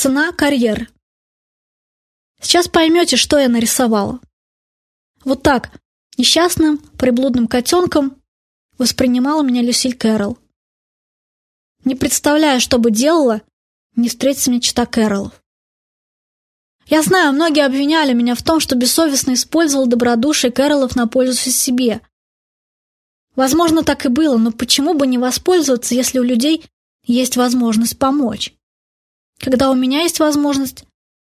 Цена карьеры. Сейчас поймете, что я нарисовала. Вот так, несчастным, приблудным котенком воспринимала меня Люсиль Кэрролл. Не представляю, что бы делала, не встретиться мне чита Кэрроллов. Я знаю, многие обвиняли меня в том, что бессовестно использовал добродушие Кэрролов на пользу себе. Возможно, так и было, но почему бы не воспользоваться, если у людей есть возможность помочь? Когда у меня есть возможность,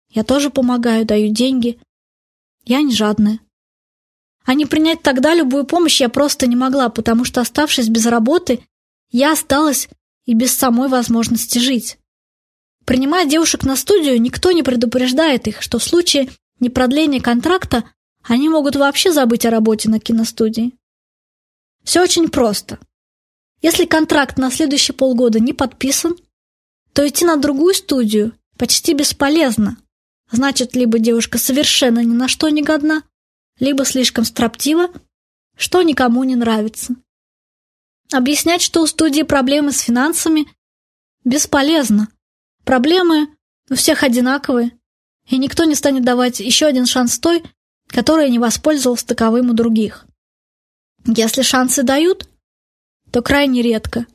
я тоже помогаю, даю деньги. Я не жадная. А не принять тогда любую помощь я просто не могла, потому что, оставшись без работы, я осталась и без самой возможности жить. Принимая девушек на студию, никто не предупреждает их, что в случае непродления контракта они могут вообще забыть о работе на киностудии. Все очень просто. Если контракт на следующие полгода не подписан, то идти на другую студию почти бесполезно. Значит, либо девушка совершенно ни на что не годна, либо слишком строптива, что никому не нравится. Объяснять, что у студии проблемы с финансами, бесполезно. Проблемы у всех одинаковые, и никто не станет давать еще один шанс той, которая не воспользовалась таковым у других. Если шансы дают, то крайне редко.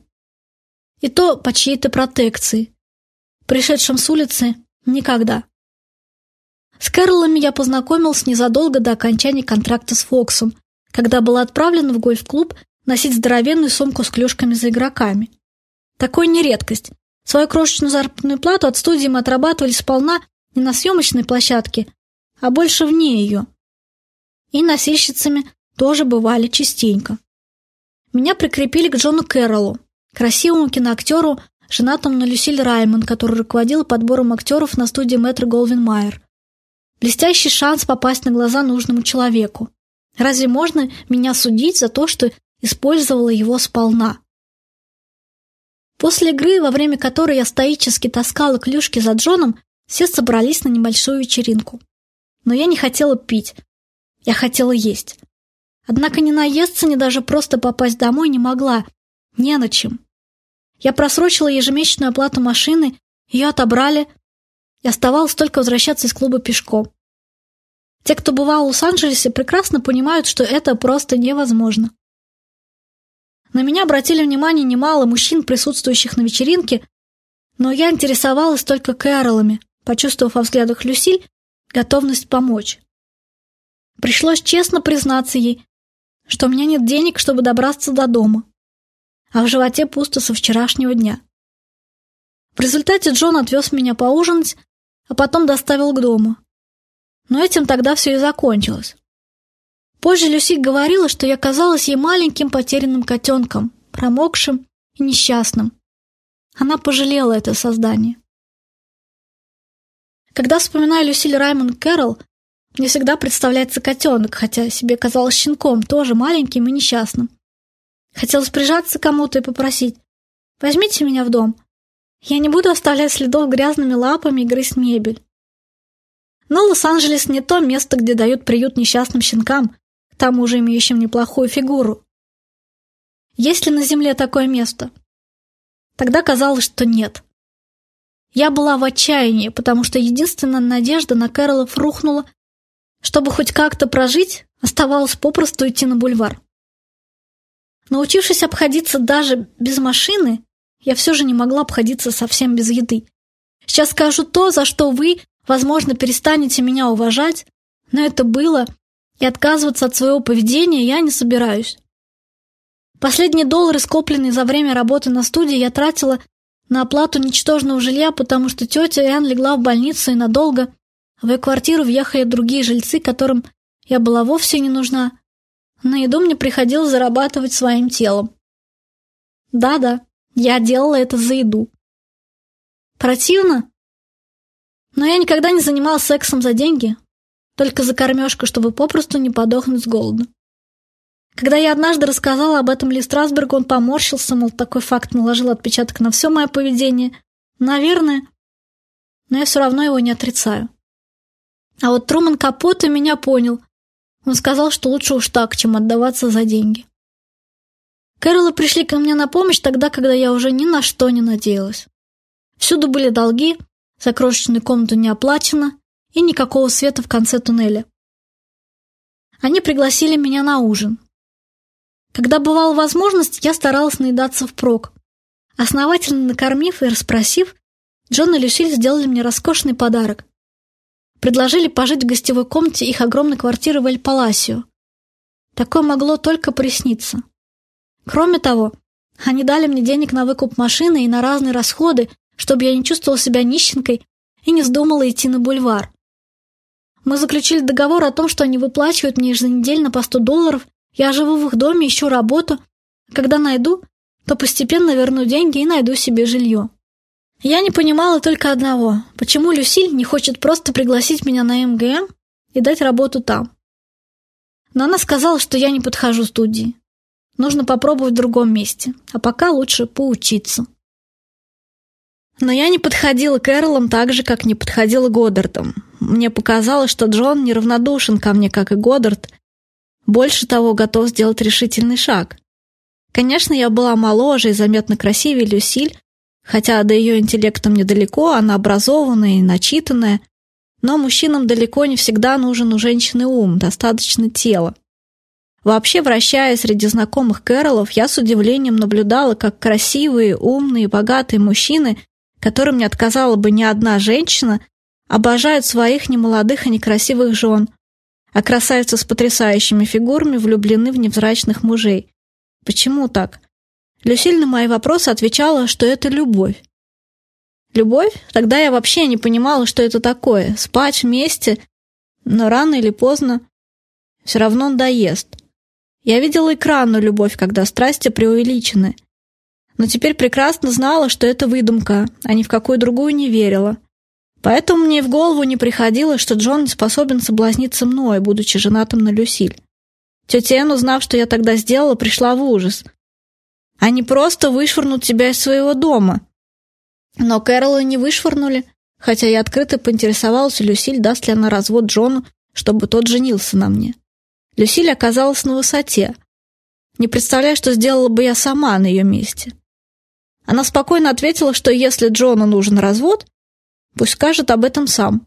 И то по чьей-то протекции. Пришедшим с улицы никогда. С Кэролами я познакомился незадолго до окончания контракта с Фоксом, когда был отправлен в гольф-клуб носить здоровенную сумку с клюшками за игроками. Такой не редкость. Свою крошечную заработную плату от студии мы отрабатывали сполна не на съемочной площадке, а больше вне ее. И носильщицами тоже бывали частенько. Меня прикрепили к Джону Кэрроллу, красивому киноактеру, женатому на Люсиль Раймон, который руководил подбором актеров на студии Мэтр Голвин Майер. Блестящий шанс попасть на глаза нужному человеку. Разве можно меня судить за то, что использовала его сполна? После игры, во время которой я стоически таскала клюшки за Джоном, все собрались на небольшую вечеринку. Но я не хотела пить. Я хотела есть. Однако ни наесться, ни даже просто попасть домой не могла. Не на чем. Я просрочила ежемесячную оплату машины, ее отобрали, и оставалось только возвращаться из клуба пешком. Те, кто бывал в Лос-Анджелесе, прекрасно понимают, что это просто невозможно. На меня обратили внимание немало мужчин, присутствующих на вечеринке, но я интересовалась только Кэролами, почувствовав во взглядах Люсиль готовность помочь. Пришлось честно признаться ей, что у меня нет денег, чтобы добраться до дома, а в животе пусто со вчерашнего дня. В результате Джон отвез меня поужинать, а потом доставил к дому. Но этим тогда все и закончилось. Позже Люси говорила, что я казалась ей маленьким потерянным котенком, промокшим и несчастным. Она пожалела это создание. Когда вспоминаю Люсиль Раймонд Кэрролл, мне всегда представляется котенок, хотя себе казалось щенком, тоже маленьким и несчастным. Хотелось прижаться к кому-то и попросить «Возьмите меня в дом. Я не буду оставлять следов грязными лапами и грызть мебель». Но Лос-Анджелес не то место, где дают приют несчастным щенкам, тому же имеющим неплохую фигуру. Есть ли на Земле такое место? Тогда казалось, что нет. Я была в отчаянии, потому что единственная надежда на Кэролов рухнула. Чтобы хоть как-то прожить, оставалось попросту идти на бульвар. Научившись обходиться даже без машины, я все же не могла обходиться совсем без еды. Сейчас скажу то, за что вы, возможно, перестанете меня уважать, но это было и отказываться от своего поведения я не собираюсь. Последние доллары, скопленные за время работы на студии, я тратила на оплату ничтожного жилья, потому что тетя Энн легла в больницу и надолго. В ее квартиру въехали другие жильцы, которым я была вовсе не нужна. На еду мне приходилось зарабатывать своим телом. Да-да, я делала это за еду. Противно? Но я никогда не занималась сексом за деньги, только за кормежку, чтобы попросту не подохнуть с голоду. Когда я однажды рассказала об этом Ли Страсбергу, он поморщился, мол, такой факт наложил отпечаток на все мое поведение. Наверное, но я все равно его не отрицаю. А вот Труман Капота меня понял. Он сказал, что лучше уж так, чем отдаваться за деньги. Кэролы пришли ко мне на помощь тогда, когда я уже ни на что не надеялась. Всюду были долги, за крошечную комнату не оплачено и никакого света в конце туннеля. Они пригласили меня на ужин. Когда бывала возможность, я старалась наедаться впрок. Основательно накормив и расспросив, Джон и Люсиль сделали мне роскошный подарок. Предложили пожить в гостевой комнате их огромной квартиры в Эль-Паласио. Такое могло только присниться. Кроме того, они дали мне денег на выкуп машины и на разные расходы, чтобы я не чувствовала себя нищенкой и не вздумала идти на бульвар. Мы заключили договор о том, что они выплачивают мне еженедельно по 100 долларов, я живу в их доме, ищу работу. Когда найду, то постепенно верну деньги и найду себе жилье. Я не понимала только одного, почему Люсиль не хочет просто пригласить меня на МГМ и дать работу там. Но она сказала, что я не подхожу студии. Нужно попробовать в другом месте, а пока лучше поучиться. Но я не подходила к Эрлам так же, как не подходила Годдардам. Мне показалось, что Джон неравнодушен ко мне, как и Годдард. Больше того, готов сделать решительный шаг. Конечно, я была моложе и заметно красивее Люсиль, хотя до ее интеллекта мне далеко, она образованная и начитанная, но мужчинам далеко не всегда нужен у женщины ум, достаточно тела. Вообще, вращаясь среди знакомых Кэролов, я с удивлением наблюдала, как красивые, умные, богатые мужчины которым не отказала бы ни одна женщина, обожают своих немолодых и некрасивых жен, а красавицы с потрясающими фигурами влюблены в невзрачных мужей. Почему так? Люсиль на мои вопросы отвечала, что это любовь. Любовь? Тогда я вообще не понимала, что это такое. Спать вместе, но рано или поздно все равно надоест. Я видела экранную любовь, когда страсти преувеличены – но теперь прекрасно знала, что это выдумка, а ни в какую другую не верила. Поэтому мне в голову не приходило, что Джон не способен соблазниться мной, будучи женатым на Люсиль. Тетя Энн, узнав, что я тогда сделала, пришла в ужас. Они просто вышвырнут тебя из своего дома. Но Кэрола не вышвырнули, хотя я открыто поинтересовалась Люсиль, даст ли она развод Джону, чтобы тот женился на мне. Люсиль оказалась на высоте. Не представляю, что сделала бы я сама на ее месте. Она спокойно ответила, что если Джону нужен развод, пусть скажет об этом сам.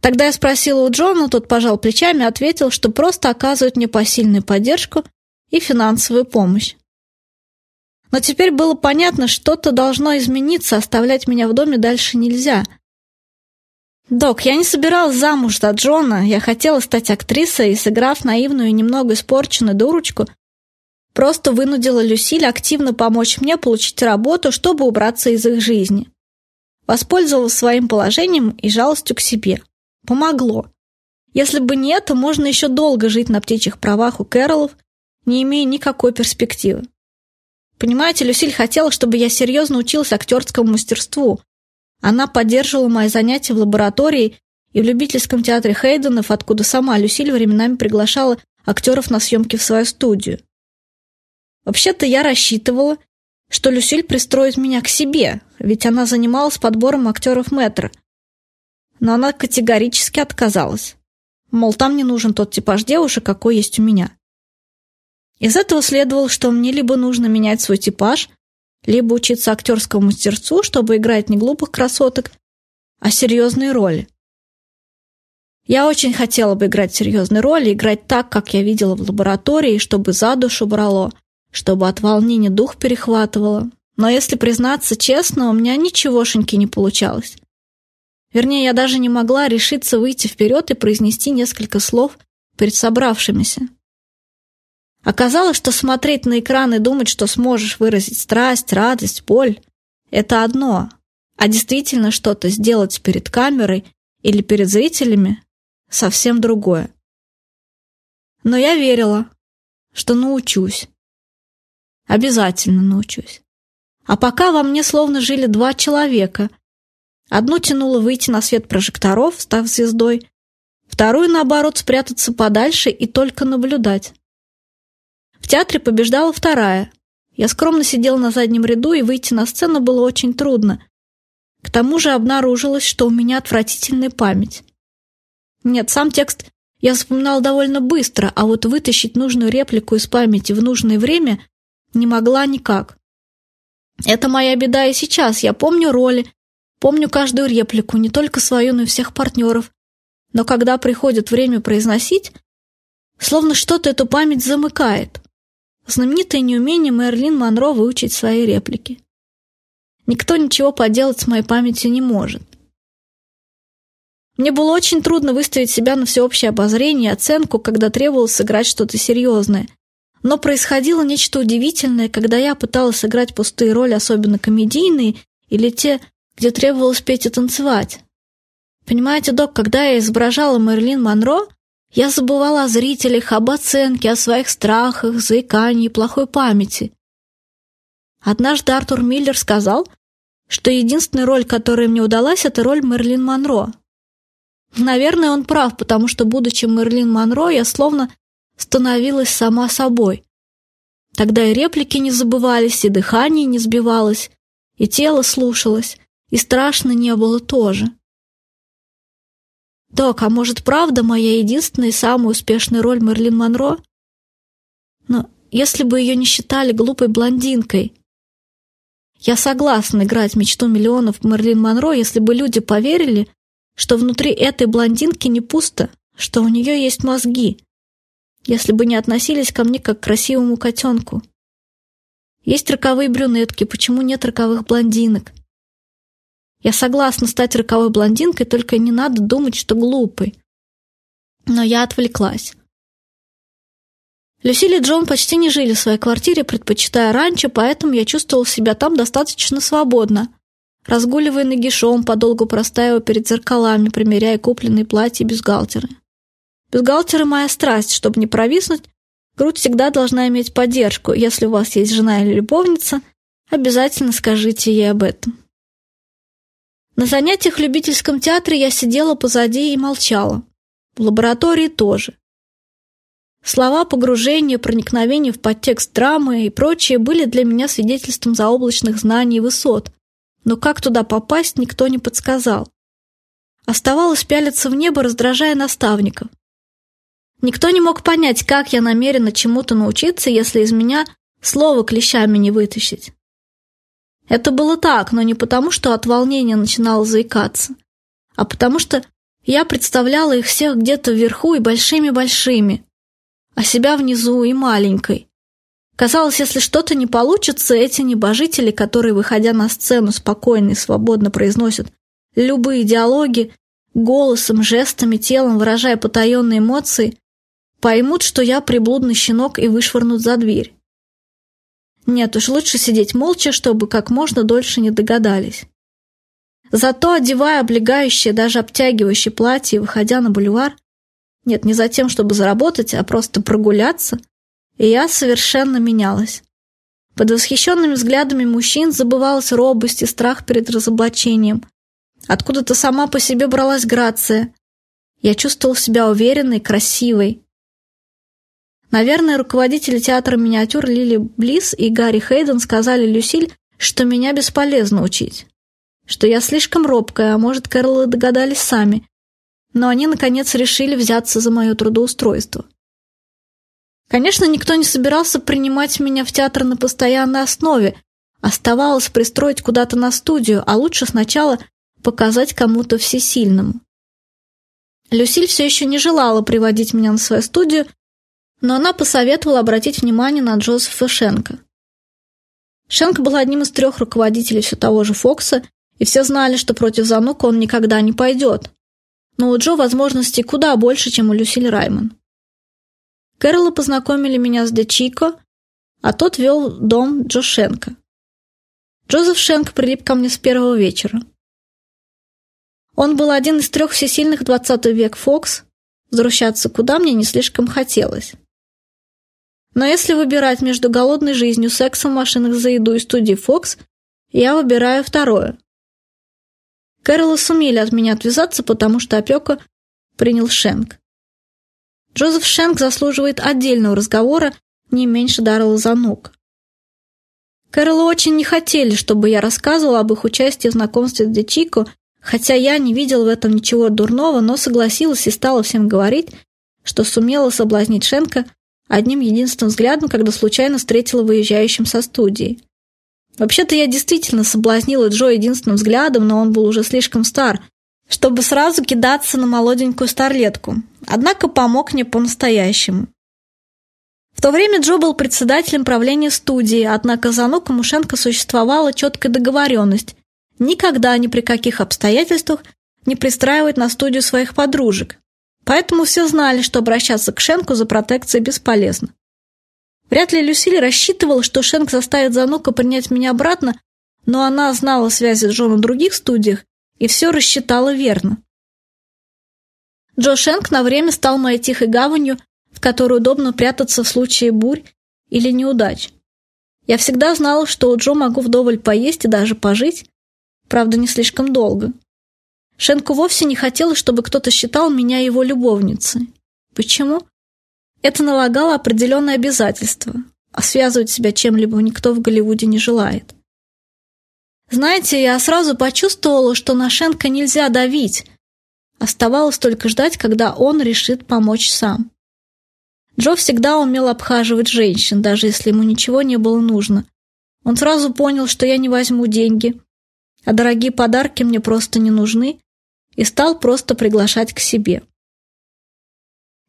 Тогда я спросила у Джона, тот пожал плечами и ответил, что просто оказывает мне посильную поддержку и финансовую помощь. Но теперь было понятно, что-то должно измениться, оставлять меня в доме дальше нельзя. «Док, я не собиралась замуж за Джона, я хотела стать актрисой и, сыграв наивную и немного испорченную дурочку, Просто вынудила Люсиль активно помочь мне получить работу, чтобы убраться из их жизни. Воспользовалась своим положением и жалостью к себе. Помогло. Если бы не это, можно еще долго жить на птичьих правах у Кэролов, не имея никакой перспективы. Понимаете, Люсиль хотела, чтобы я серьезно училась актерскому мастерству. Она поддерживала мои занятия в лаборатории и в любительском театре Хейденов, откуда сама Люсиль временами приглашала актеров на съемки в свою студию. Вообще-то я рассчитывала, что Люсиль пристроит меня к себе, ведь она занималась подбором актеров метро. Но она категорически отказалась. Мол, там не нужен тот типаж девушек, какой есть у меня. Из этого следовало, что мне либо нужно менять свой типаж, либо учиться актерскому мастерству, чтобы играть не глупых красоток, а серьезные роли. Я очень хотела бы играть серьезные роли, играть так, как я видела в лаборатории, чтобы за душу брало – чтобы от волнения дух перехватывало. Но если признаться честно, у меня ничегошеньки не получалось. Вернее, я даже не могла решиться выйти вперед и произнести несколько слов перед собравшимися. Оказалось, что смотреть на экран и думать, что сможешь выразить страсть, радость, боль — это одно, а действительно что-то сделать перед камерой или перед зрителями — совсем другое. Но я верила, что научусь. Обязательно научусь. А пока во мне словно жили два человека. Одну тянуло выйти на свет прожекторов, став звездой, вторую, наоборот, спрятаться подальше и только наблюдать. В театре побеждала вторая. Я скромно сидела на заднем ряду, и выйти на сцену было очень трудно. К тому же обнаружилось, что у меня отвратительная память. Нет, сам текст я вспоминал довольно быстро, а вот вытащить нужную реплику из памяти в нужное время не могла никак. Это моя беда и сейчас. Я помню роли, Помню каждую реплику, не только свою, но и всех партнеров. Но когда приходит время произносить, словно что-то эту память замыкает. Знаменитое неумение Мерлин Монро выучить свои реплики. Никто ничего поделать с моей памятью не может. Мне было очень трудно выставить себя на всеобщее обозрение и оценку, когда требовалось сыграть что-то серьезное. Но происходило нечто удивительное, когда я пыталась сыграть пустые роли, особенно комедийные, или те, где требовалось петь и танцевать. Понимаете, док, когда я изображала Мерлин Монро, я забывала о зрителях, об оценке, о своих страхах, заикании плохой памяти. Однажды Артур Миллер сказал, что единственная роль, которая мне удалась, это роль Мерлин Монро. Наверное, он прав, потому что, будучи Мерлин Монро, я словно становилась сама собой. Тогда и реплики не забывались, и дыхание не сбивалось, и тело слушалось, и страшно не было тоже. Док, а может, правда моя единственная и самая успешная роль Мерлин Монро? Но если бы ее не считали глупой блондинкой. Я согласна играть мечту миллионов Мерлин Монро, если бы люди поверили, что внутри этой блондинки не пусто, что у нее есть мозги, если бы не относились ко мне как к красивому котенку. Есть роковые брюнетки, почему нет роковых блондинок? Я согласна стать роковой блондинкой, только не надо думать, что глупой. Но я отвлеклась. Люсиль и Джон почти не жили в своей квартире, предпочитая раньше, поэтому я чувствовала себя там достаточно свободно. Разгуливая нагишом, подолгу простаивая перед зеркалами, примеряя купленные платья и бюстгальтеры. Бюстгальтеры – моя страсть, чтобы не провиснуть, грудь всегда должна иметь поддержку. Если у вас есть жена или любовница, обязательно скажите ей об этом. На занятиях в любительском театре я сидела позади и молчала. В лаборатории тоже. Слова погружения, проникновения в подтекст драмы и прочее были для меня свидетельством заоблачных знаний и высот, но как туда попасть, никто не подсказал. Оставалось пялиться в небо, раздражая наставников. Никто не мог понять, как я намерена чему-то научиться, если из меня слово клещами не вытащить. Это было так, но не потому, что от волнения начинала заикаться, а потому что я представляла их всех где-то вверху и большими-большими, а себя внизу и маленькой. Казалось, если что-то не получится, эти небожители, которые, выходя на сцену, спокойно и свободно произносят любые диалоги, голосом, жестами, телом, выражая потаенные эмоции, поймут, что я приблудный щенок и вышвырнут за дверь. Нет уж, лучше сидеть молча, чтобы как можно дольше не догадались. Зато, одевая облегающее, даже обтягивающее платье и выходя на бульвар, нет, не за тем, чтобы заработать, а просто прогуляться, и я совершенно менялась. Под восхищенными взглядами мужчин забывалась робость и страх перед разоблачением. Откуда-то сама по себе бралась грация. Я чувствовал себя уверенной, красивой. Наверное, руководители театра миниатюр Лили Близ и Гарри Хейден сказали Люсиль, что меня бесполезно учить. Что я слишком робкая, а может, Кэролы догадались сами. Но они, наконец, решили взяться за мое трудоустройство. Конечно, никто не собирался принимать меня в театр на постоянной основе. Оставалось пристроить куда-то на студию, а лучше сначала показать кому-то всесильному. Люсиль все еще не желала приводить меня на свою студию, но она посоветовала обратить внимание на Джозефа Шенка. Шенк был одним из трех руководителей все того же Фокса, и все знали, что против Занука он никогда не пойдет. Но у Джо возможностей куда больше, чем у Люсиль Раймон. Кэрола познакомили меня с Де Чико, а тот вел дом Джо Шенка. Джозеф Шенк прилип ко мне с первого вечера. Он был один из трех всесильных 20 век Фокс, возвращаться куда мне не слишком хотелось. Но если выбирать между голодной жизнью, сексом в машинах за еду и студией Fox, я выбираю второе. Кэролы сумели от меня отвязаться, потому что опека принял Шенк. Джозеф Шенк заслуживает отдельного разговора не меньше Даррелла Занук. Кэролы очень не хотели, чтобы я рассказывала об их участии в знакомстве с Дечико, хотя я не видел в этом ничего дурного, но согласилась и стала всем говорить, что сумела соблазнить Шенка одним единственным взглядом, когда случайно встретила выезжающим со студии. Вообще-то я действительно соблазнила Джо единственным взглядом, но он был уже слишком стар, чтобы сразу кидаться на молоденькую старлетку. Однако помог мне по-настоящему. В то время Джо был председателем правления студии, однако за Нука Мушенко существовала четкая договоренность никогда ни при каких обстоятельствах не пристраивать на студию своих подружек. Поэтому все знали, что обращаться к Шенку за протекцией бесполезно. Вряд ли Люсиль рассчитывала, что Шенк заставит Занука принять меня обратно, но она знала связи Джо на других студиях и все рассчитала верно. Джо Шенк на время стал моей тихой гаванью, в которой удобно прятаться в случае бурь или неудач. Я всегда знала, что у Джо могу вдоволь поесть и даже пожить, правда, не слишком долго. Шенку вовсе не хотелось, чтобы кто-то считал меня его любовницей. Почему? Это налагало определенные обязательства, а связывать себя чем-либо никто в Голливуде не желает. Знаете, я сразу почувствовала, что на Шенка нельзя давить. Оставалось только ждать, когда он решит помочь сам. Джо всегда умел обхаживать женщин, даже если ему ничего не было нужно. Он сразу понял, что я не возьму деньги, а дорогие подарки мне просто не нужны, и стал просто приглашать к себе.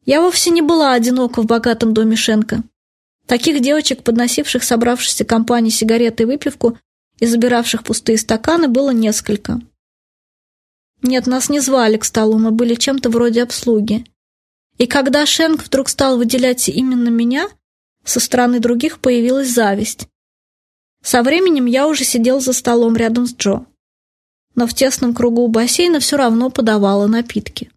Я вовсе не была одинока в богатом доме Шенка. Таких девочек, подносивших собравшейся компании сигареты и выпивку и забиравших пустые стаканы, было несколько. Нет, нас не звали к столу, мы были чем-то вроде обслуги. И когда Шенк вдруг стал выделять именно меня, со стороны других появилась зависть. Со временем я уже сидел за столом рядом с Джо. Но в тесном кругу бассейна все равно подавала напитки.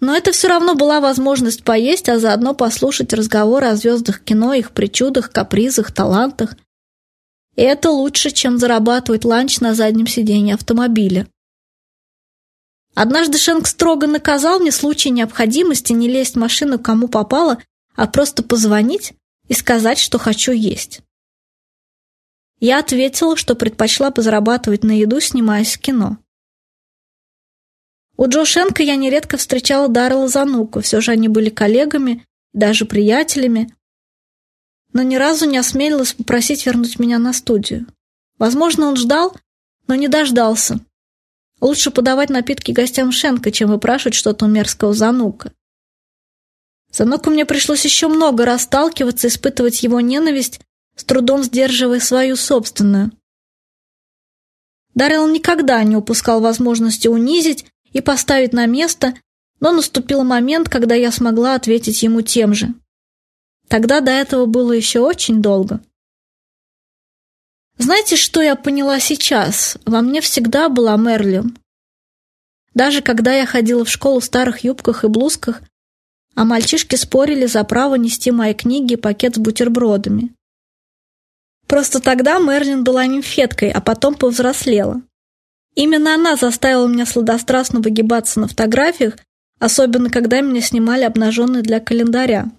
Но это все равно была возможность поесть, а заодно послушать разговоры о звездах кино, их причудах, капризах, талантах. И это лучше, чем зарабатывать ланч на заднем сиденье автомобиля. Однажды Шенк строго наказал мне в случае необходимости не лезть в машину кому попало, а просто позвонить и сказать, что хочу есть. Я ответила, что предпочла бы зарабатывать на еду, снимаясь в кино. У Джо Шенка я нередко встречала Даррела Зануку, все же они были коллегами, даже приятелями, но ни разу не осмелилась попросить вернуть меня на студию. Возможно, он ждал, но не дождался. Лучше подавать напитки гостям Шенка, чем выпрашивать что-то у мерзкого Занука. Зануку мне пришлось еще много раз сталкиваться, испытывать его ненависть, с трудом сдерживая свою собственную. Даррелл никогда не упускал возможности унизить и поставить на место, но наступил момент, когда я смогла ответить ему тем же. Тогда до этого было еще очень долго. Знаете, что я поняла сейчас? Во мне всегда была Мерлин. Даже когда я ходила в школу в старых юбках и блузках, а мальчишки спорили за право нести мои книги и пакет с бутербродами. Просто тогда Мерлин была нимфеткой, а потом повзрослела. Именно она заставила меня сладострастно выгибаться на фотографиях, особенно когда меня снимали обнаженной для календаря.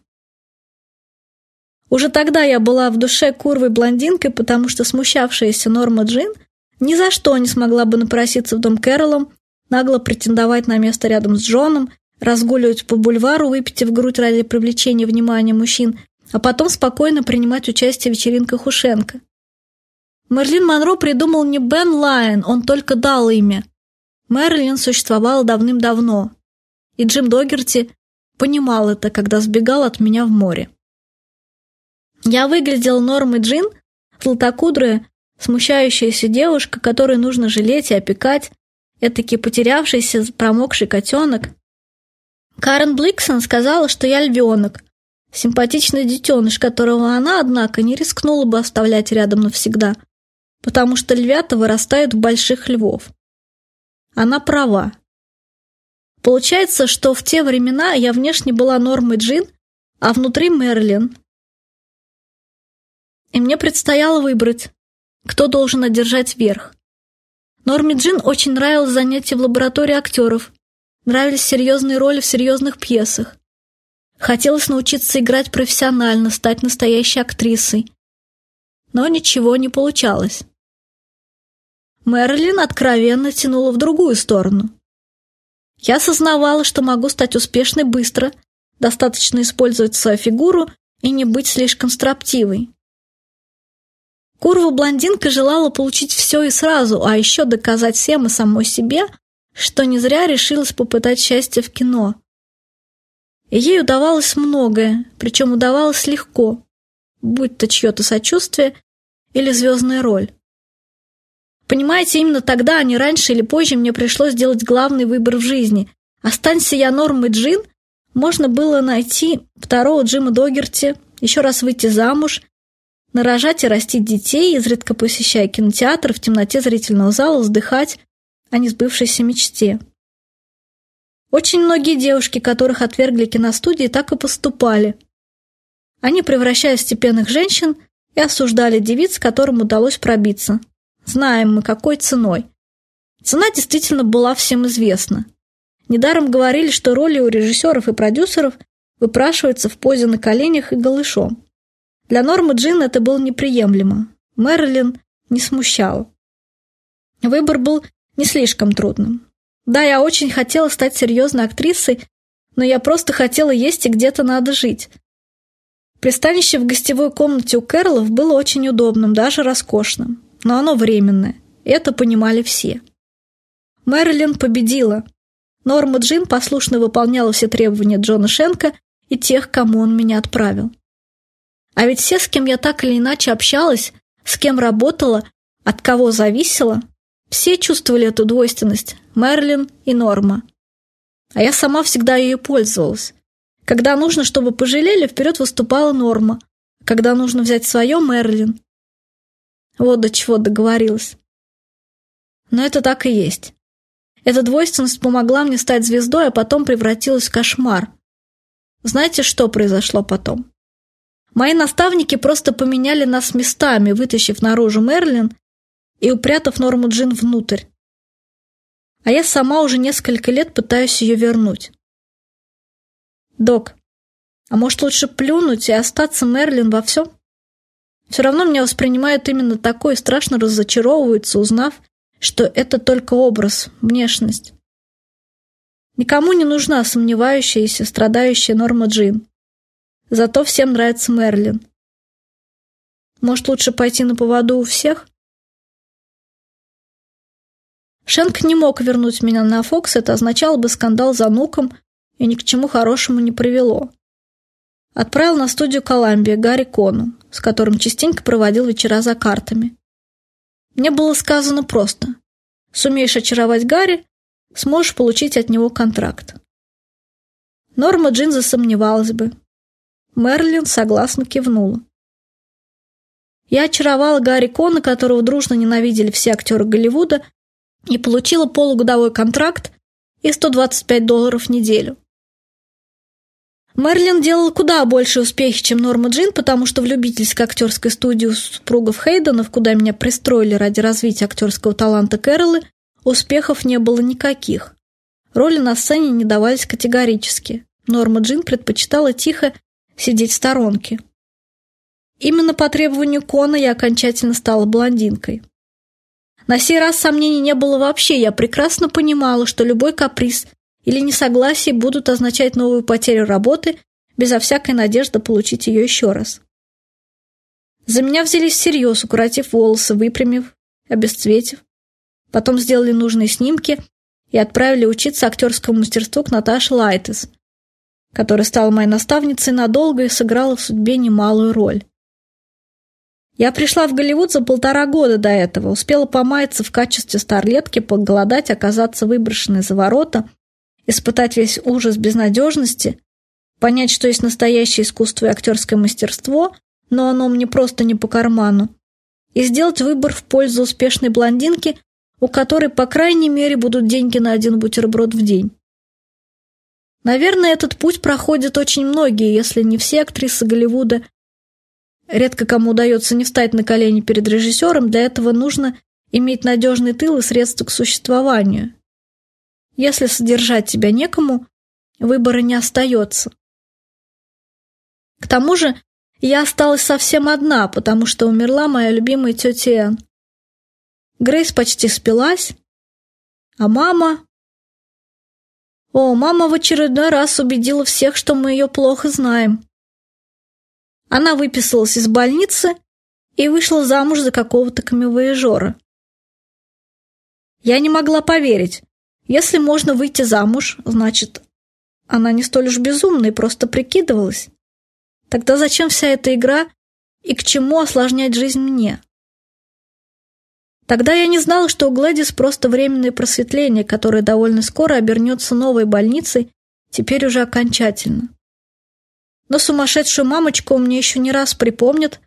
Уже тогда я была в душе курвой блондинкой, потому что смущавшаяся Норма Джин ни за что не смогла бы напроситься в дом Кэролом, нагло претендовать на место рядом с Джоном, разгуливать по бульвару, выпить в грудь ради привлечения внимания мужчин, а потом спокойно принимать участие в вечеринках у Шенка. Мерлин Монро придумал не Бен Лайон, он только дал имя. Мерлин существовала давным-давно. И Джим Догерти понимал это, когда сбегал от меня в море. Я выглядела Нормой Джин, златокудрая, смущающаяся девушка, которой нужно жалеть и опекать, этакий потерявшийся, промокший котенок. Карен Бликсон сказала, что я львенок, симпатичный детеныш, которого она, однако, не рискнула бы оставлять рядом навсегда – потому что львята вырастают в больших львов. Она права. Получается, что в те времена я внешне была Нормой Джин, а внутри Мерлин. И мне предстояло выбрать, кто должен одержать верх. Норме Джин очень нравилось занятие в лаборатории актеров, нравились серьезные роли в серьезных пьесах. Хотелось научиться играть профессионально, стать настоящей актрисой. Но ничего не получалось. Мэрилин откровенно тянула в другую сторону. Я осознавала, что могу стать успешной быстро, достаточно использовать свою фигуру и не быть слишком строптивой. Курва-блондинка желала получить все и сразу, а еще доказать всем и самой себе, что не зря решилась попытать счастье в кино. Ей удавалось многое, причем удавалось легко, будь то чье-то сочувствие или звездная роль. Понимаете, именно тогда, а не раньше или позже, мне пришлось сделать главный выбор в жизни. Останься я Нормой Джин, можно было найти второго Джима Догерти, еще раз выйти замуж – нарожать и растить детей, изредка посещая кинотеатр, в темноте зрительного зала вздыхать о несбывшейся мечте. Очень многие девушки, которых отвергли киностудии, так и поступали. Они превращали степенных женщин и осуждали девиц, которым удалось пробиться. Знаем мы, какой ценой. Цена действительно была всем известна. Недаром говорили, что роли у режиссеров и продюсеров выпрашиваются в позе на коленях и голышом. Для Нормы Джин это было неприемлемо. Мэрилин не смущала. Выбор был не слишком трудным. Да, я очень хотела стать серьезной актрисой, но я просто хотела есть и где-то надо жить. Пристанище в гостевой комнате у Кэролов было очень удобным, даже роскошным. Но оно временное. Это понимали все. Мэрилин победила. Норма Джин послушно выполняла все требования Джона Шенка и тех, кому он меня отправил. А ведь все, с кем я так или иначе общалась, с кем работала, от кого зависела, все чувствовали эту двойственность – Мерлин и Норма. А я сама всегда ее пользовалась. Когда нужно, чтобы пожалели, вперед выступала Норма. Когда нужно взять свое – Мерлин. Вот до чего договорилась. Но это так и есть. Эта двойственность помогла мне стать звездой, а потом превратилась в кошмар. Знаете, что произошло потом? Мои наставники просто поменяли нас местами, вытащив наружу Мерлин и упрятав Норму Джин внутрь. А я сама уже несколько лет пытаюсь ее вернуть. Док, а может лучше плюнуть и остаться Мерлин во всем? Все равно меня воспринимают именно такой и страшно разочаровываются, узнав, что это только образ, внешность. Никому не нужна сомневающаяся, страдающая Норма Джин. Зато всем нравится Мерлин. Может, лучше пойти на поводу у всех? Шенк не мог вернуть меня на Фокс, это означало бы скандал за Нуком и ни к чему хорошему не привело. Отправил на студию Коламбия Гарри Кону, с которым частенько проводил вечера за картами. Мне было сказано просто. Сумеешь очаровать Гарри, сможешь получить от него контракт. Норма Джин засомневалась бы, Мерлин согласно кивнула. Я очаровала Гарри Кона, которого дружно ненавидели все актеры Голливуда, и получила полугодовой контракт и 125 долларов в неделю. Мерлин делал куда больше успехи, чем Норма Джин, потому что в любительской актерской студии супругов Хейденов, куда меня пристроили ради развития актерского таланта Кэролы, успехов не было никаких. Роли на сцене не давались категорически. Норма Джин предпочитала тихо сидеть в сторонке. Именно по требованию Кона я окончательно стала блондинкой. На сей раз сомнений не было вообще, я прекрасно понимала, что любой каприз или несогласие будут означать новую потерю работы, безо всякой надежды получить ее еще раз. За меня взялись всерьез, укоротив волосы, выпрямив, обесцветив. Потом сделали нужные снимки и отправили учиться актерскому мастерству к Наташе Лайтес – которая стала моей наставницей надолго и сыграла в судьбе немалую роль. Я пришла в Голливуд за полтора года до этого, успела помаяться в качестве старлетки, поголодать, оказаться выброшенной за ворота, испытать весь ужас безнадежности, понять, что есть настоящее искусство и актерское мастерство, но оно мне просто не по карману, и сделать выбор в пользу успешной блондинки, у которой, по крайней мере, будут деньги на один бутерброд в день. Наверное, этот путь проходят очень многие, если не все актрисы Голливуда. Редко кому удается не встать на колени перед режиссером, для этого нужно иметь надежный тыл и средства к существованию. Если содержать тебя некому, выбора не остается. К тому же я осталась совсем одна, потому что умерла моя любимая тетя Энн. Грейс почти спилась, а мама... О, мама в очередной раз убедила всех, что мы ее плохо знаем. Она выписалась из больницы и вышла замуж за какого-то камевояжера. Я не могла поверить. Если можно выйти замуж, значит, она не столь уж безумна и просто прикидывалась. Тогда зачем вся эта игра и к чему осложнять жизнь мне? Тогда я не знала, что у Глэдис просто временное просветление, которое довольно скоро обернется новой больницей, теперь уже окончательно. Но сумасшедшую мамочку мне еще не раз припомнят,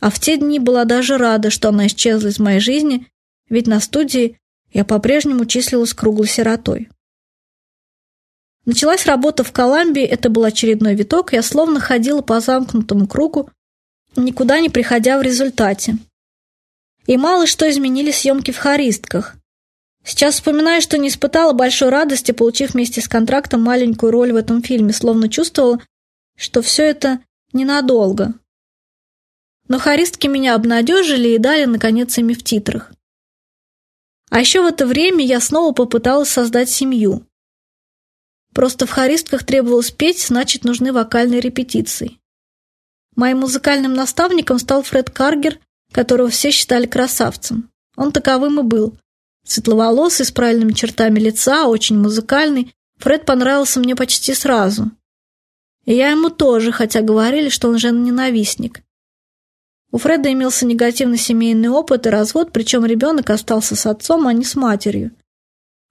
а в те дни была даже рада, что она исчезла из моей жизни, ведь на студии я по-прежнему числилась круглой сиротой. Началась работа в Колумбии, это был очередной виток, я словно ходила по замкнутому кругу, никуда не приходя в результате. И мало что изменили съемки в «Харистках». Сейчас вспоминаю, что не испытала большой радости, получив вместе с контрактом маленькую роль в этом фильме, словно чувствовала, что все это ненадолго. Но харистки меня обнадежили и дали, наконец, ими в титрах. А еще в это время я снова попыталась создать семью. Просто в хористках требовалось петь, значит, нужны вокальные репетиции. Моим музыкальным наставником стал Фред Каргер, которого все считали красавцем. Он таковым и был. Светловолосый, с правильными чертами лица, очень музыкальный. Фред понравился мне почти сразу. Я ему тоже, хотя говорили, что он жена-ненавистник. У Фреда имелся негативный семейный опыт и развод, причем ребенок остался с отцом, а не с матерью.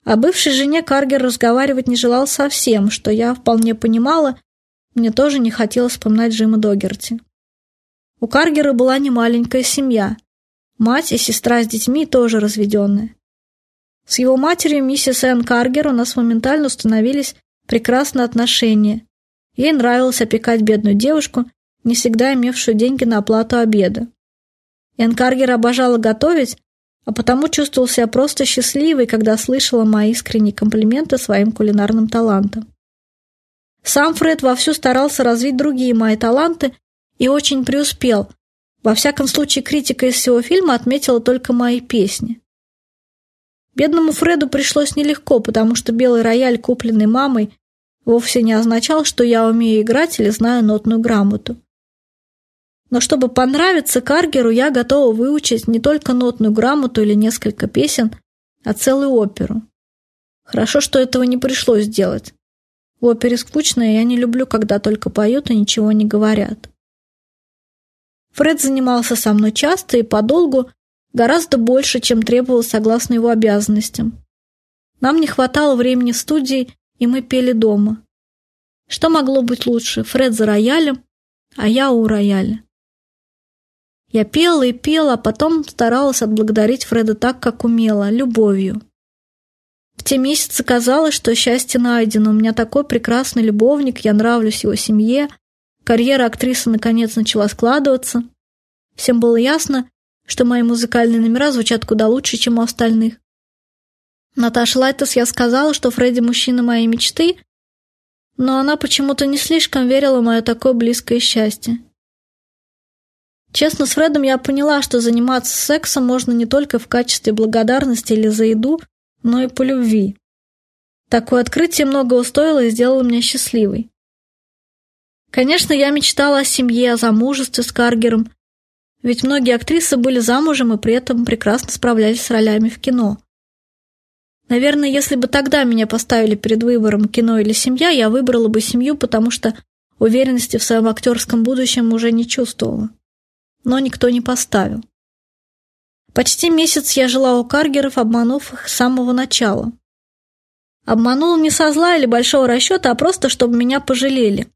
О бывшей жене Каргер разговаривать не желал совсем, что я вполне понимала, мне тоже не хотелось вспоминать Джима Догерти. У Каргера была немаленькая семья. Мать и сестра с детьми тоже разведенные. С его матерью, миссис Энн Каргер, у нас моментально установились прекрасные отношения. Ей нравилось опекать бедную девушку, не всегда имевшую деньги на оплату обеда. Энн Каргер обожала готовить, а потому чувствовал себя просто счастливой, когда слышала мои искренние комплименты своим кулинарным талантам. Сам Фред вовсю старался развить другие мои таланты и очень преуспел. Во всяком случае, критика из всего фильма отметила только мои песни. Бедному Фреду пришлось нелегко, потому что белый рояль, купленный мамой, вовсе не означал, что я умею играть или знаю нотную грамоту. Но чтобы понравиться Каргеру, я готова выучить не только нотную грамоту или несколько песен, а целую оперу. Хорошо, что этого не пришлось делать. В опере скучно, и я не люблю, когда только поют и ничего не говорят. Фред занимался со мной часто и подолгу, гораздо больше, чем требовалось согласно его обязанностям. Нам не хватало времени в студии, и мы пели дома. Что могло быть лучше? Фред за роялем, а я у рояля. Я пела и пела, а потом старалась отблагодарить Фреда так, как умела, любовью. В те месяцы казалось, что счастье найдено. У меня такой прекрасный любовник, я нравлюсь его семье. Карьера актрисы наконец начала складываться. Всем было ясно, что мои музыкальные номера звучат куда лучше, чем у остальных. Наташа Лайтес я сказала, что Фредди мужчина моей мечты, но она почему-то не слишком верила в мое такое близкое счастье. Честно, с Фредом я поняла, что заниматься сексом можно не только в качестве благодарности или за еду, но и по любви. Такое открытие многого стоило и сделало меня счастливой. Конечно, я мечтала о семье, о замужестве с Каргером, ведь многие актрисы были замужем и при этом прекрасно справлялись с ролями в кино. Наверное, если бы тогда меня поставили перед выбором кино или семья, я выбрала бы семью, потому что уверенности в своем актерском будущем уже не чувствовала но никто не поставил. Почти месяц я жила у Каргеров, обманув их с самого начала. Обманула не со зла или большого расчета, а просто, чтобы меня пожалели.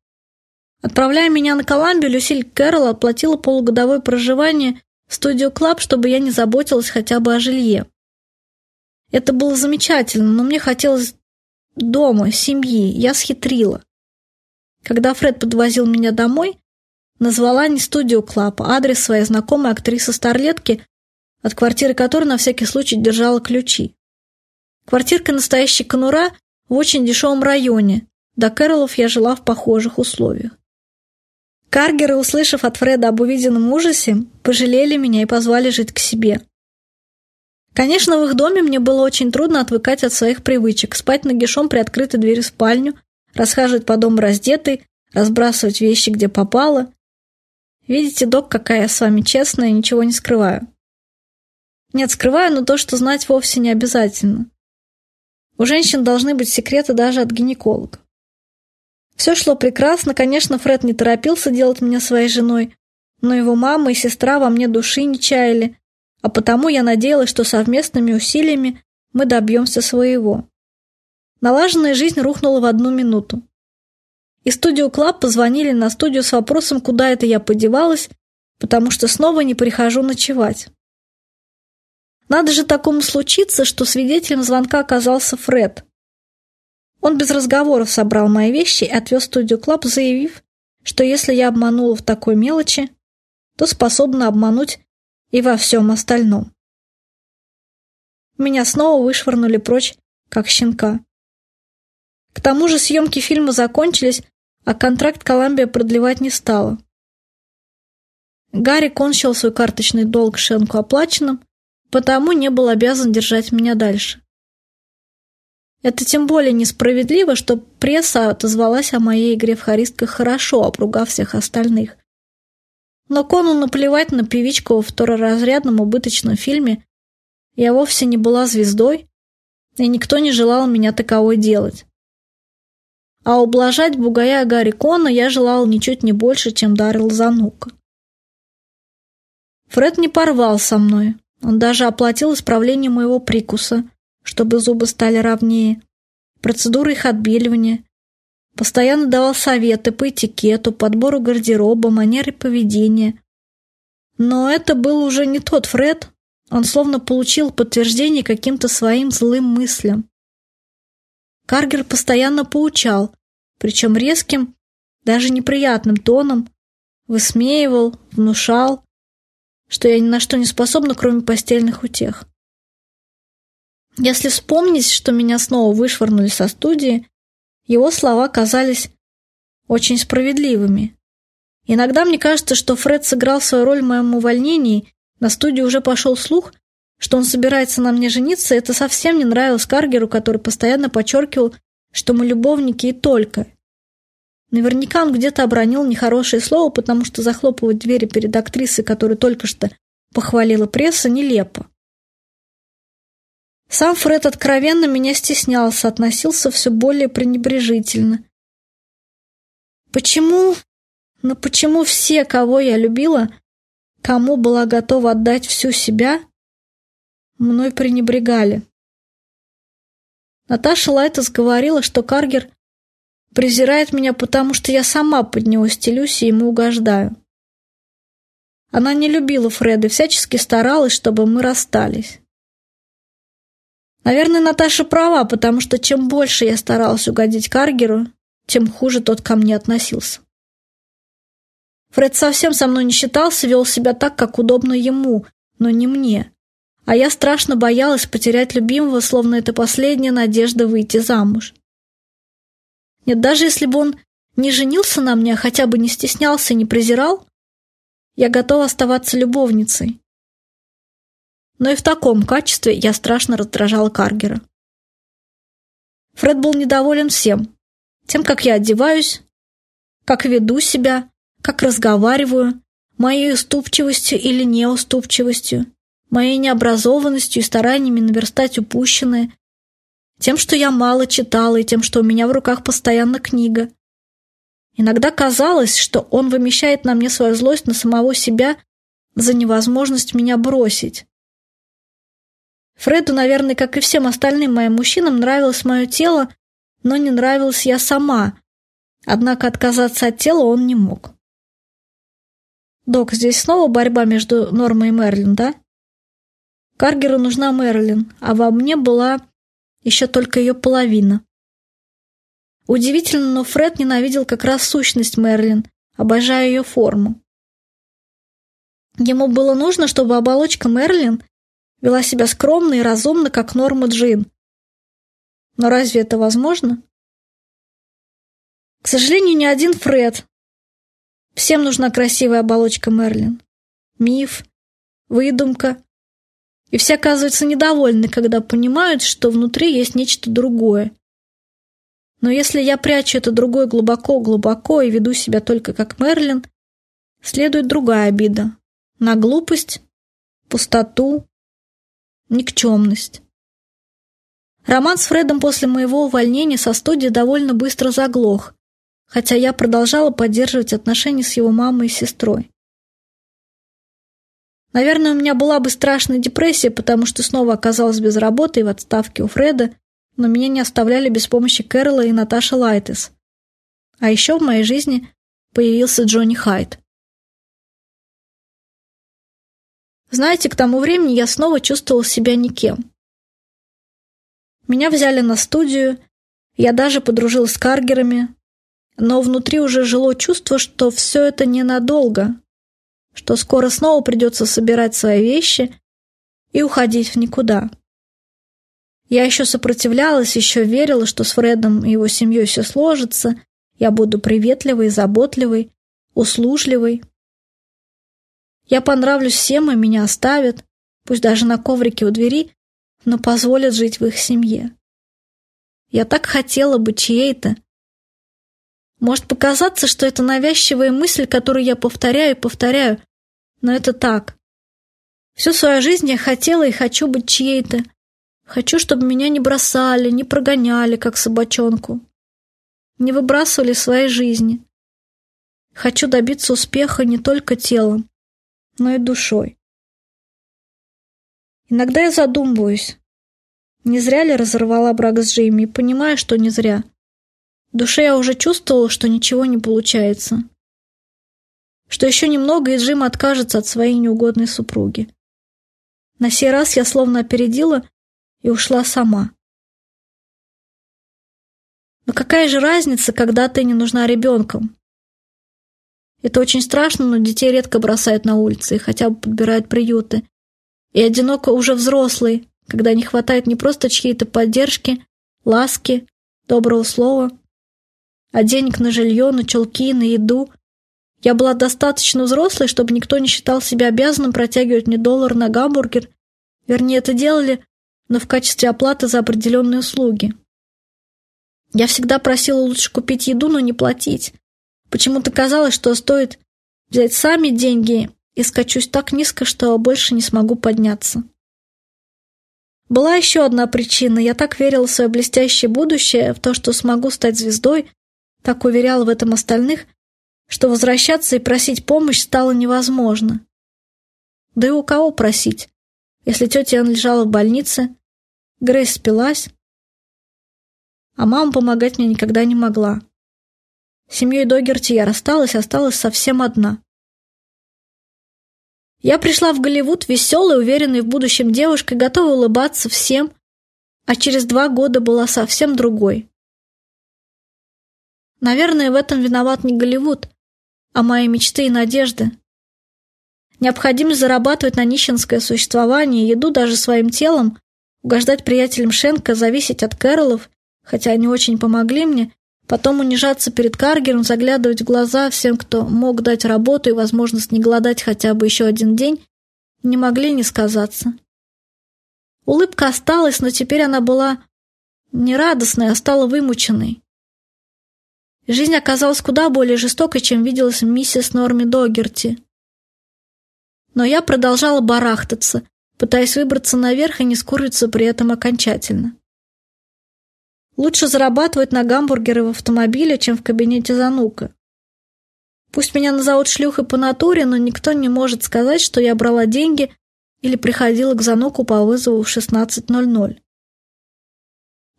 Отправляя меня на Колумбию, Люсиль Кэрролл оплатила полугодовое проживание в Студио Клаб, чтобы я не заботилась хотя бы о жилье. Это было замечательно, но мне хотелось дома, семьи, я схитрила. Когда Фред подвозил меня домой, Назвала не Студио Клаб, а адрес своей знакомой актрисы-старлетки, от квартиры которой на всякий случай держала ключи. Квартирка настоящая конура в очень дешевом районе. До Кэрроллов я жила в похожих условиях. Каргеры, услышав от Фреда об увиденном ужасе, пожалели меня и позвали жить к себе. Конечно, в их доме мне было очень трудно отвыкать от своих привычек, спать нагишом при открытой двери в спальню, расхаживать по дому раздетой, разбрасывать вещи где попало, Видите, док, какая я с вами честная, ничего не скрываю. Нет, скрываю, но то, что знать вовсе не обязательно. У женщин должны быть секреты даже от гинеколога. Все шло прекрасно, конечно, Фред не торопился делать меня своей женой, но его мама и сестра во мне души не чаяли, а потому я надеялась, что совместными усилиями мы добьемся своего. Налаженная жизнь рухнула в одну минуту. Из Студио Клаб позвонили на студию с вопросом, куда это я подевалась, потому что снова не прихожу ночевать. Надо же такому случиться, что свидетелем звонка оказался Фред. Он без разговоров собрал мои вещи и отвез в Студио Клаб, заявив, что если я обманула в такой мелочи, то способна обмануть и во всем остальном. Меня снова вышвырнули прочь, как щенка. К тому же съемки фильма закончились, а контракт Коламбия продлевать не стала. Гарри кончил свой карточный долг Шенку оплаченным, потому не был обязан держать меня дальше. Это тем более несправедливо, что пресса отозвалась о моей игре в хористках хорошо, обругав всех остальных. Но Кону наплевать на певичку во второразрядном убыточном фильме. Я вовсе не была звездой, и никто не желал меня таковой делать. А ублажать бугая Гарри Кона я желал ничуть не больше, чем Даррел Занука. Фред не порвал со мной. Он даже оплатил исправление моего прикуса, чтобы зубы стали ровнее, процедуры их отбеливания, Постоянно давал советы по этикету, подбору гардероба, манере поведения. Но это был уже не тот Фред. Он словно получил подтверждение каким-то своим злым мыслям. Каргер постоянно поучал, причем резким, даже неприятным тоном, высмеивал, внушал, что я ни на что не способна, кроме постельных утех. Если вспомнить, что меня снова вышвырнули со студии, его слова казались очень справедливыми. Иногда мне кажется, что Фред сыграл свою роль в моем увольнении, на студию уже пошел слух, что он собирается на мне жениться, это совсем не нравилось Каргеру, который постоянно подчеркивал, что мы любовники и только. Наверняка он где-то обронил нехорошее слово, потому что захлопывать двери перед актрисой, которую только что похвалила пресса, нелепо. Сам Фред откровенно меня стеснялся, относился все более пренебрежительно. Почему? Но почему все, кого я любила, кому была готова отдать всю себя, мной пренебрегали? Наташа Лайтес говорила, что Каргер презирает меня, потому что я сама под него стелюсь и ему угождаю. Она не любила Фреда, всячески старалась, чтобы мы расстались. Наверное, Наташа права, потому что чем больше я старалась угодить Каргеру, тем хуже тот ко мне относился. Фред совсем со мной не считался, вел себя так, как удобно ему, но не мне. А я страшно боялась потерять любимого, словно это последняя надежда выйти замуж. Нет, даже если бы он не женился на мне, а хотя бы не стеснялся и не презирал, я готова оставаться любовницей но и в таком качестве я страшно раздражала Каргера. Фред был недоволен всем. Тем, как я одеваюсь, как веду себя, как разговариваю, моей уступчивостью или неуступчивостью, моей необразованностью и стараниями наверстать упущенное, тем, что я мало читала, и тем, что у меня в руках постоянно книга. Иногда казалось, что он вымещает на мне свою злость на самого себя за невозможность меня бросить. Фреду, наверное, как и всем остальным моим мужчинам, нравилось мое тело, но не нравилась я сама. Однако отказаться от тела он не мог. Док, здесь снова борьба между Нормой и Мерлин, да? Каргеру нужна Мерлин, а во мне была еще только ее половина. Удивительно, но Фред ненавидел как раз сущность Мерлин, обожая ее форму. Ему было нужно, чтобы оболочка Мерлин вела себя скромно и разумно, как Норма Джин. Но разве это возможно? К сожалению, не один Фред. Всем нужна красивая оболочка Мерлин. Миф, выдумка. И все оказываются недовольны, когда понимают, что внутри есть нечто другое. Но если я прячу это другое глубоко-глубоко и веду себя только как Мерлин, следует другая обида на глупость, пустоту, никчемность. Роман с Фредом после моего увольнения со студии довольно быстро заглох, хотя я продолжала поддерживать отношения с его мамой и сестрой. Наверное, у меня была бы страшная депрессия, потому что снова оказалась без работы и в отставке у Фреда, но меня не оставляли без помощи Кэрола и Наташи Лайтес. А еще в моей жизни появился Джонни Хайт. Знаете, к тому времени я снова чувствовал себя никем. Меня взяли на студию, я даже подружилась с каргерами, но внутри уже жило чувство, что все это ненадолго, что скоро снова придется собирать свои вещи и уходить в никуда. Я еще сопротивлялась, еще верила, что с Фредом и его семьей все сложится, я буду приветливой, заботливой, услужливой. Я понравлюсь всем, и меня оставят, пусть даже на коврике у двери, но позволят жить в их семье. Я так хотела быть чьей-то. Может показаться, что это навязчивая мысль, которую я повторяю и повторяю, но это так. Всю свою жизнь я хотела и хочу быть чьей-то. Хочу, чтобы меня не бросали, не прогоняли, как собачонку. Не выбрасывали своей жизни. Хочу добиться успеха не только телом, но и душой. Иногда я задумываюсь, не зря ли разорвала брак с Джейми, и понимаю, что не зря. В душе я уже чувствовала, что ничего не получается. Что еще немного, и Джим откажется от своей неугодной супруги. На сей раз я словно опередила и ушла сама. Но какая же разница, когда ты не нужна ребенком? Это очень страшно, но детей редко бросают на улице и хотя бы подбирают приюты. И одиноко уже взрослый, когда не хватает не просто чьей-то поддержки, ласки, доброго слова, а денег на жилье, на чулки, на еду. Я была достаточно взрослой, чтобы никто не считал себя обязанным протягивать мне доллар на гамбургер. Вернее, это делали, но в качестве оплаты за определенные услуги. Я всегда просила лучше купить еду, но не платить. Почему-то казалось, что стоит взять сами деньги и скачусь так низко, что больше не смогу подняться. Была еще одна причина. Я так верила в свое блестящее будущее, в то, что смогу стать звездой, так уверяла в этом остальных, что возвращаться и просить помощь стало невозможно. Да и у кого просить? Если тетя Ян лежала в больнице, Грейс спилась, а мама помогать мне никогда не могла. С семьей Догерти я рассталась, осталась совсем одна. Я пришла в Голливуд веселой, уверенной в будущем девушкой, готовой улыбаться всем, а через два года была совсем другой. Наверное, в этом виноват не Голливуд, а мои мечты и надежды. Необходимость зарабатывать на нищенское существование, еду даже своим телом, угождать приятелям Шенка, зависеть от Кэролов хотя они очень помогли мне, потом унижаться перед Каргером, заглядывать в глаза всем, кто мог дать работу и возможность не голодать хотя бы еще один день, не могли не сказаться. Улыбка осталась, но теперь она была не радостной, а стала вымученной. Жизнь оказалась куда более жестокой, чем виделась миссис Норми Догерти. Но я продолжала барахтаться, пытаясь выбраться наверх и не скуриться при этом окончательно. Лучше зарабатывать на гамбургеры в автомобиле, чем в кабинете Занука. Пусть меня назовут шлюхой по натуре, но никто не может сказать, что я брала деньги или приходила к Зануку по вызову в 16.00.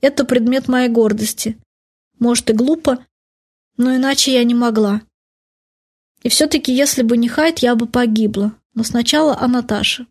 Это предмет моей гордости. Может и глупо, но иначе я не могла. И все-таки, если бы не Хайт, я бы погибла. Но сначала о Наташе.